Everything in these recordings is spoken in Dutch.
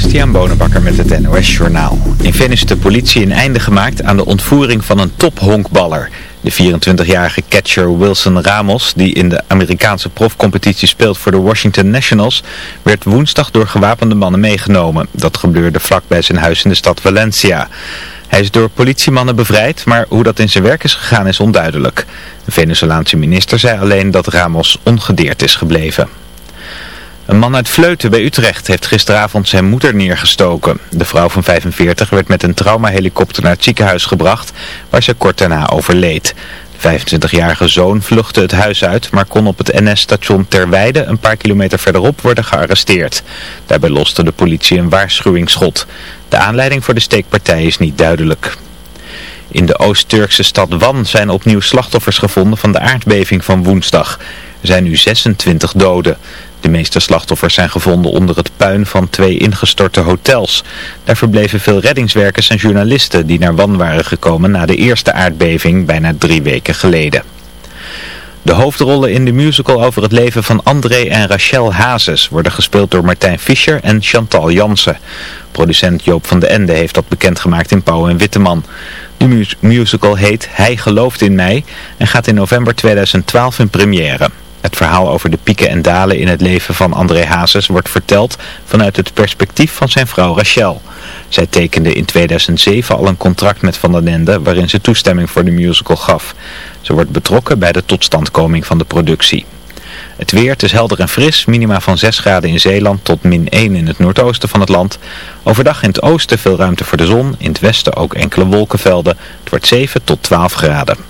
Christian Bonenbakker met het NOS Journaal. In Venice heeft de politie een einde gemaakt aan de ontvoering van een tophonkballer. De 24-jarige catcher Wilson Ramos, die in de Amerikaanse profcompetitie speelt voor de Washington Nationals, werd woensdag door gewapende mannen meegenomen. Dat gebeurde vlak bij zijn huis in de stad Valencia. Hij is door politiemannen bevrijd, maar hoe dat in zijn werk is gegaan is onduidelijk. De Venezolaanse minister zei alleen dat Ramos ongedeerd is gebleven. Een man uit Vleuten bij Utrecht heeft gisteravond zijn moeder neergestoken. De vrouw van 45 werd met een traumahelikopter naar het ziekenhuis gebracht, waar ze kort daarna overleed. De 25-jarige zoon vluchtte het huis uit, maar kon op het NS-station Terweide een paar kilometer verderop worden gearresteerd. Daarbij loste de politie een waarschuwingsschot. De aanleiding voor de steekpartij is niet duidelijk. In de Oost-Turkse stad Wan zijn opnieuw slachtoffers gevonden van de aardbeving van woensdag. Er zijn nu 26 doden. De meeste slachtoffers zijn gevonden onder het puin van twee ingestorte hotels. Daar verbleven veel reddingswerkers en journalisten die naar Wan waren gekomen na de eerste aardbeving bijna drie weken geleden. De hoofdrollen in de musical over het leven van André en Rachel Hazes worden gespeeld door Martijn Fischer en Chantal Jansen. Producent Joop van de Ende heeft dat bekendgemaakt in Pauw en Witteman. De musical heet Hij gelooft in mij en gaat in november 2012 in première. Het verhaal over de pieken en dalen in het leven van André Hazes wordt verteld vanuit het perspectief van zijn vrouw Rachel. Zij tekende in 2007 al een contract met Van den Ende waarin ze toestemming voor de musical gaf. Ze wordt betrokken bij de totstandkoming van de productie. Het weer, het is helder en fris, minima van 6 graden in Zeeland tot min 1 in het noordoosten van het land. Overdag in het oosten veel ruimte voor de zon, in het westen ook enkele wolkenvelden. Het wordt 7 tot 12 graden.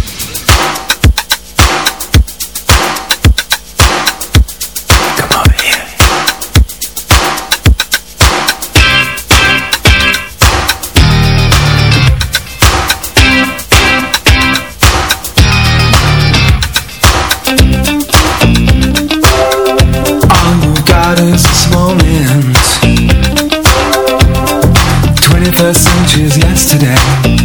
First centuries yesterday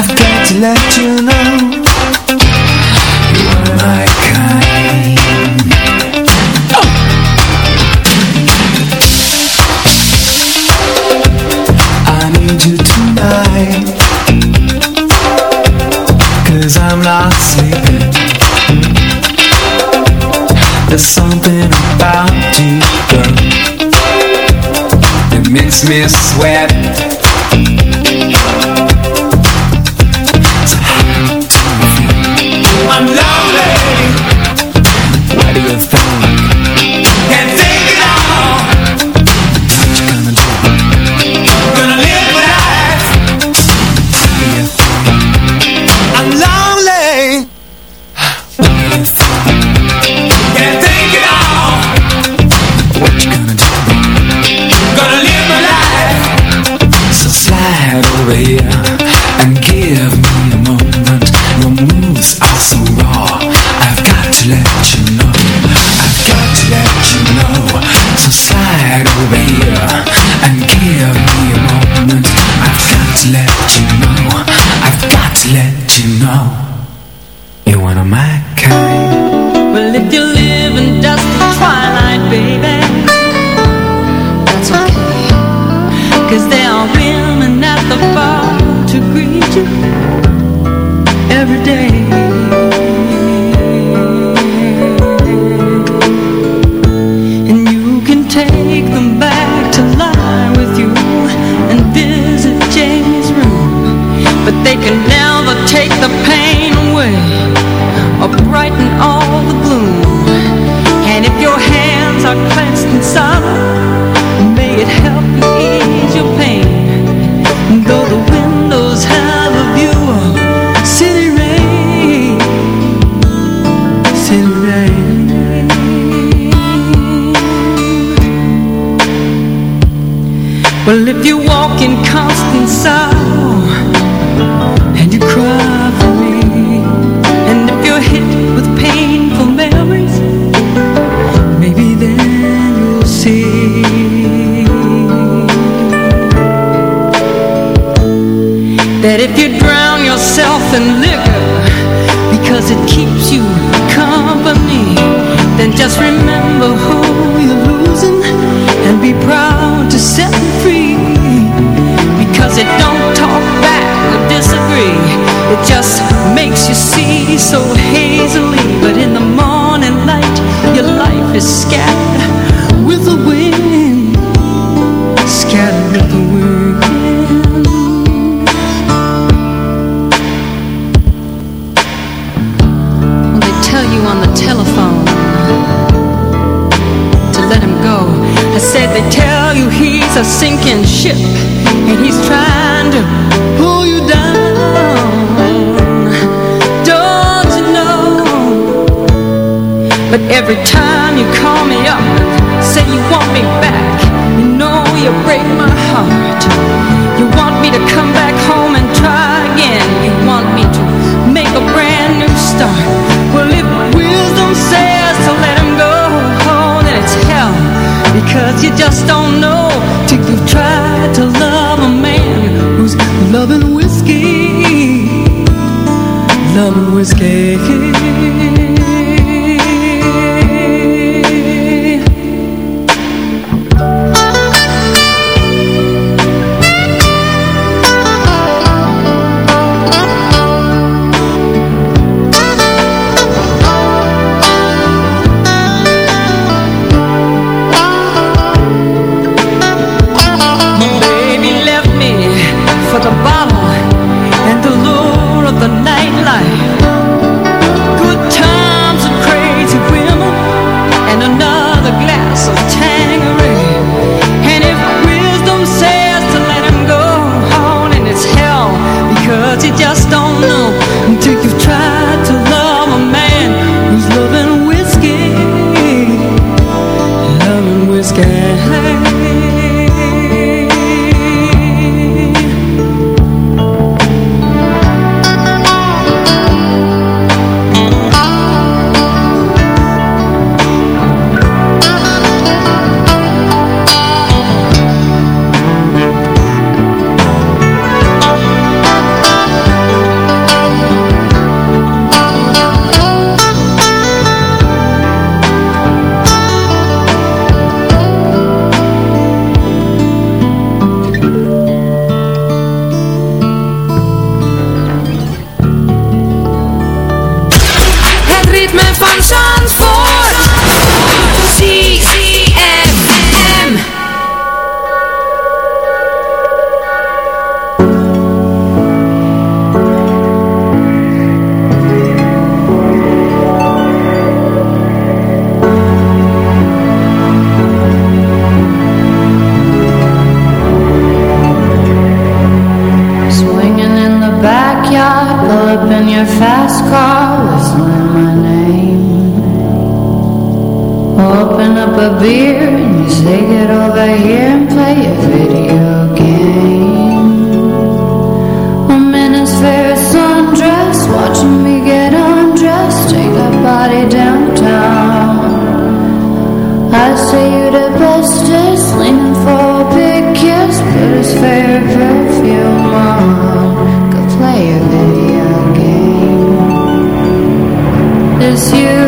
I've got to let you know You're my kind. I need you tonight Cause I'm not sleeping. There's something about you, girl. That makes me sweat. non whiskey fast car whistling my name. Open up a beer and you say get over here and play a video. you.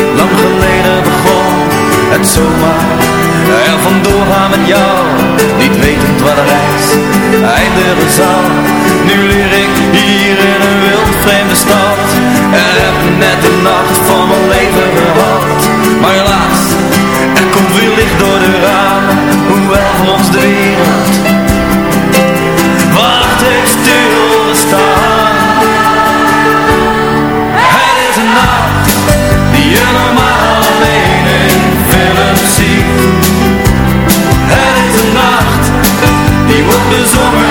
Zomaar. Er vandoor gaan met jou Niet wetend waar de reis eindigen zal. Nu leer ik hier in een wild vreemde stad. En heb net de nacht van mijn leven gehad. Maar helaas, die wordt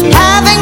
having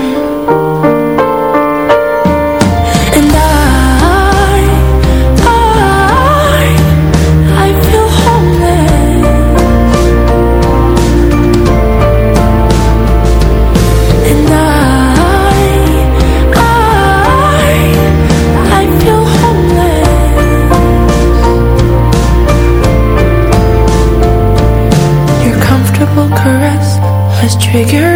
Figure.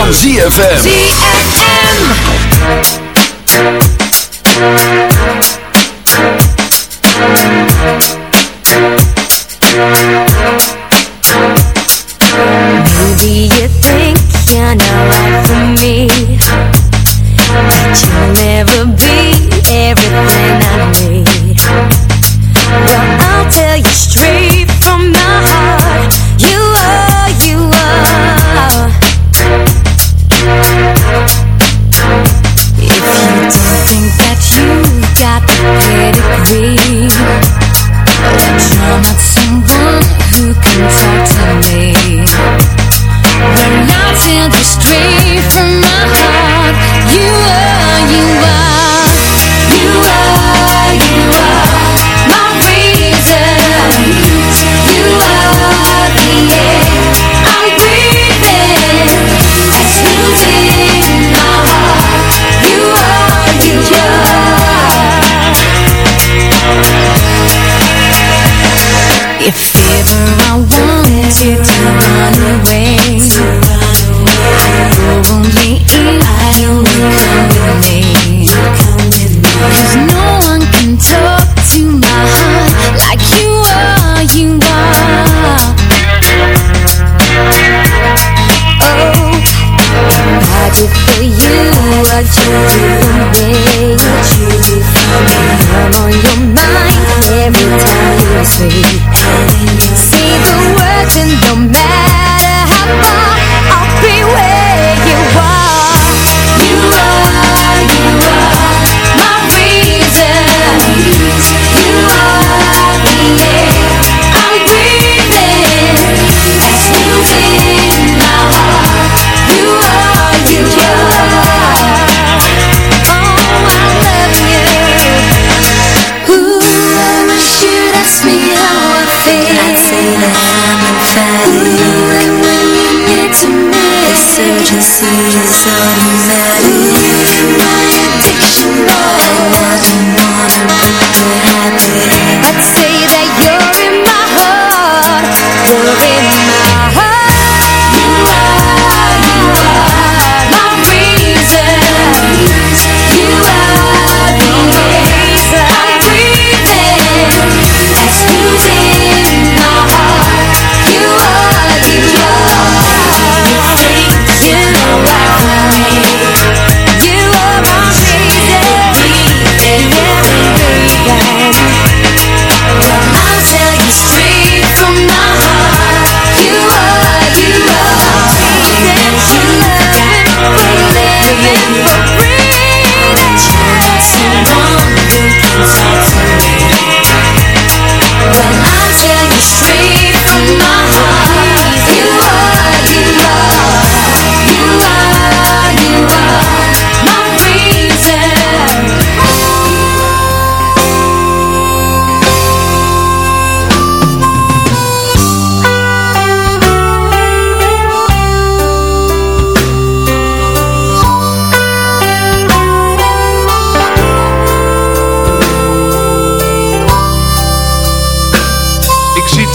Van ZFM. ZFM.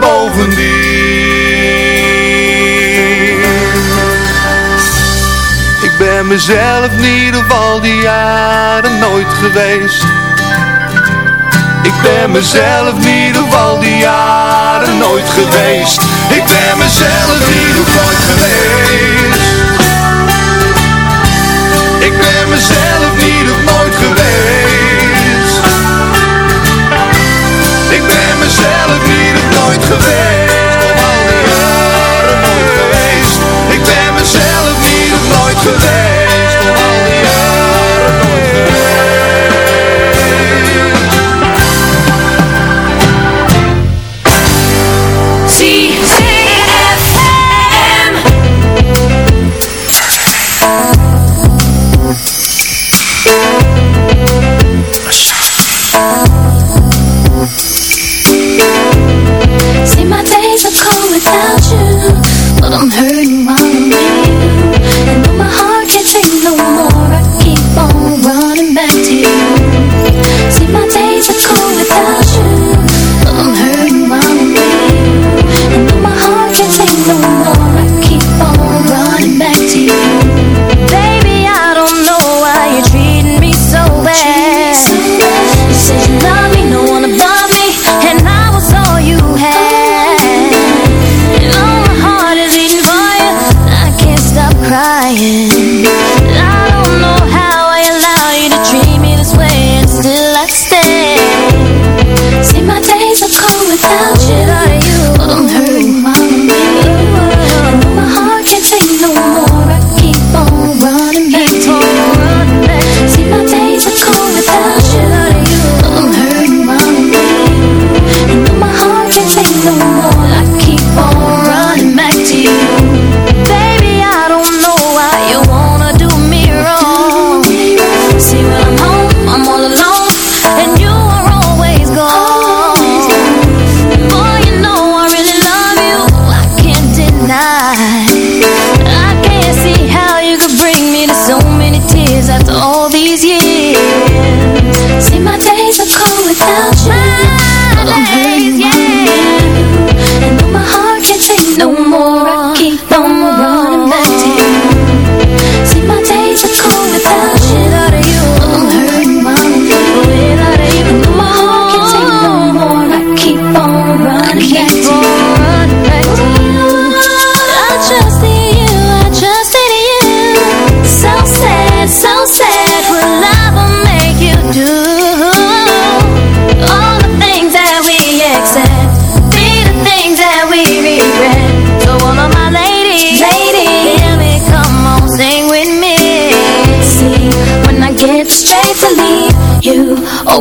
bovendien. Ik ben mezelf niet ieder geval die jaren nooit geweest. Ik ben mezelf niet ieder geval die jaren nooit geweest. Ik ben mezelf niet nooit geweest. ik ben nooit al nooit geweest. Ik ben mezelf niet nog nooit geweest. Al. hem!